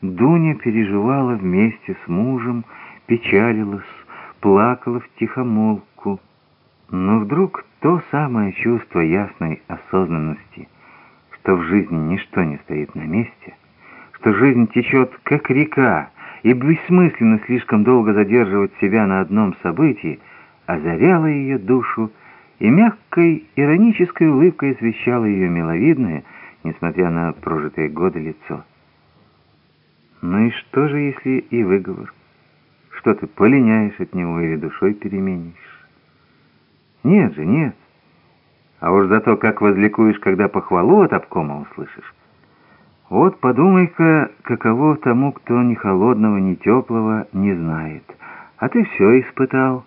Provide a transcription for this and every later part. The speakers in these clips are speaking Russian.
Дуня переживала вместе с мужем, печалилась, плакала в тихомолку. Но вдруг то самое чувство ясной осознанности, что в жизни ничто не стоит на месте, что жизнь течет как река, и бессмысленно слишком долго задерживать себя на одном событии, озаряло ее душу и мягкой иронической улыбкой освещало ее миловидное, несмотря на прожитые годы, лицо. Ну и что же, если и выговор? Что ты полиняешь от него или душой переменишь? Нет же, нет. А уж за то, как возликуешь, когда похвалу от обкома услышишь. Вот подумай-ка, каково тому, кто ни холодного, ни теплого не знает. А ты все испытал.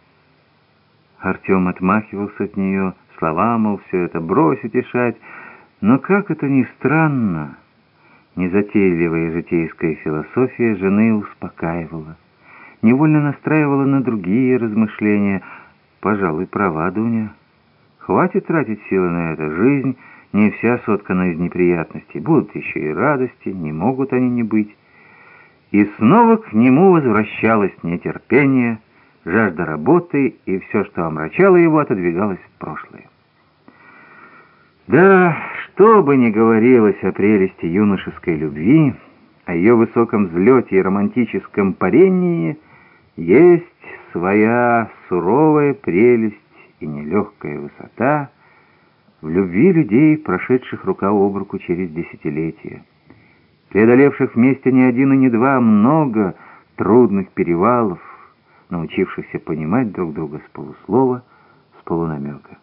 Артем отмахивался от нее, слова, мол, все это брось утешать. Но как это ни странно, незатейливая житейская философия жены успокаивала, невольно настраивала на другие размышления. Пожалуй, права Дуня. Хватит тратить силы на это. Жизнь не вся соткана из неприятностей. Будут еще и радости, не могут они не быть. И снова к нему возвращалось нетерпение, жажда работы, и все, что омрачало его, отодвигалось в прошлое. Да, что бы ни говорилось о прелести юношеской любви, о ее высоком взлете и романтическом парении, есть своя суровая прелесть и нелегкая высота в любви людей, прошедших рука об руку через десятилетия, преодолевших вместе не один и не два, много трудных перевалов, научившихся понимать друг друга с полуслова, с полунамека.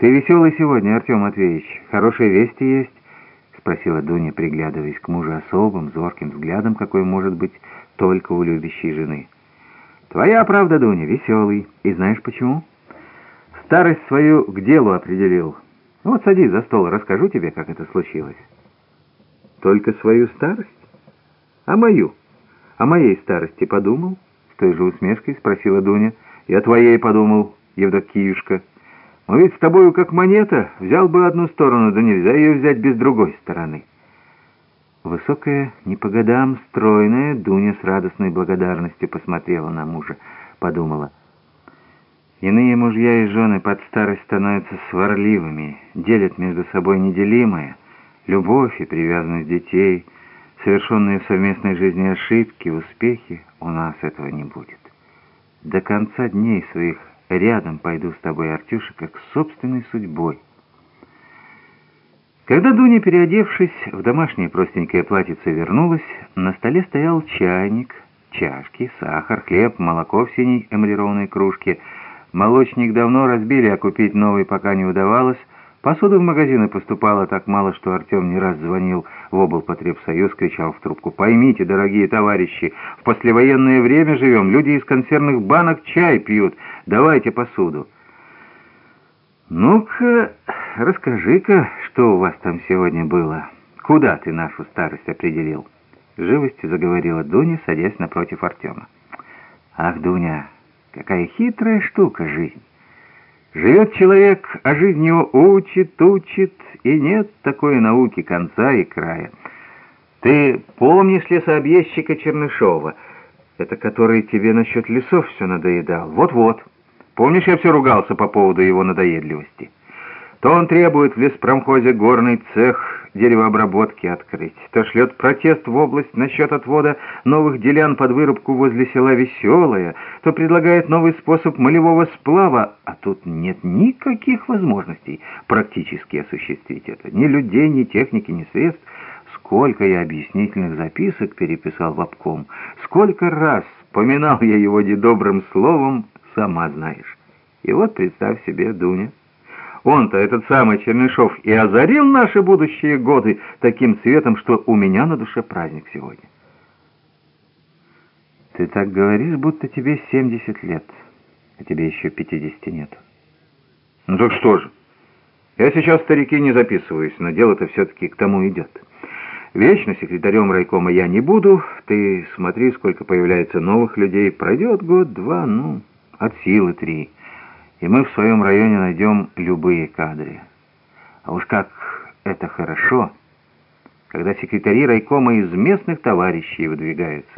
«Ты веселый сегодня, Артем Матвеевич. Хорошие вести есть?» — спросила Дуня, приглядываясь к мужу особым, зорким взглядом, какой может быть только у любящей жены. «Твоя правда, Дуня, веселый. И знаешь почему?» «Старость свою к делу определил. Вот садись за стол, расскажу тебе, как это случилось». «Только свою старость? А мою?» «О моей старости подумал?» С той же усмешкой спросила Дуня. «Я твоей подумал, Евдокиюшка. Мы ведь с тобою как монета. Взял бы одну сторону, да нельзя ее взять без другой стороны». Высокая, не по годам, стройная, Дуня с радостной благодарностью посмотрела на мужа, подумала. Иные мужья и жены под старость становятся сварливыми, делят между собой неделимое, любовь и привязанность детей — совершенные в совместной жизни ошибки, успехи, у нас этого не будет. До конца дней своих рядом пойду с тобой, Артюша, как с собственной судьбой. Когда Дуня, переодевшись в домашнее простенькое платьице, вернулась, на столе стоял чайник, чашки, сахар, хлеб, молоко в синей эмалированной кружке. Молочник давно разбили, а купить новый пока не удавалось. Посуды в магазины поступало так мало, что Артем не раз звонил в облпотребсоюз, кричал в трубку. «Поймите, дорогие товарищи, в послевоенное время живем, люди из консервных банок чай пьют, давайте посуду». «Ну-ка, расскажи-ка, что у вас там сегодня было? Куда ты нашу старость определил?» Живостью заговорила Дуня, садясь напротив Артема. «Ах, Дуня, какая хитрая штука жизнь!» Живет человек, а жизнь его учит, учит, и нет такой науки конца и края. Ты помнишь лесообъездчика Чернышова? Это который тебе насчет лесов все надоедал? Вот-вот. Помнишь, я все ругался по поводу его надоедливости? То он требует в леспромхозе горный цех деревообработки открыть, то шлет протест в область насчет отвода новых делян под вырубку возле села Веселое, то предлагает новый способ молевого сплава, а тут нет никаких возможностей практически осуществить это. Ни людей, ни техники, ни средств. Сколько я объяснительных записок переписал в обком, сколько раз поминал я его недобрым словом, сама знаешь. И вот представь себе, Дуня, он-то, этот самый Чернышов, и озарил наши будущие годы таким светом, что у меня на душе праздник сегодня. Ты так говоришь, будто тебе 70 лет, а тебе еще 50 нет. Ну так что же? Я сейчас старики не записываюсь, но дело-то все-таки к тому идет. Вечно секретарем райкома я не буду. Ты смотри, сколько появляется новых людей. Пройдет год-два, ну, от силы три и мы в своем районе найдем любые кадры. А уж как это хорошо, когда секретари райкома из местных товарищей выдвигаются.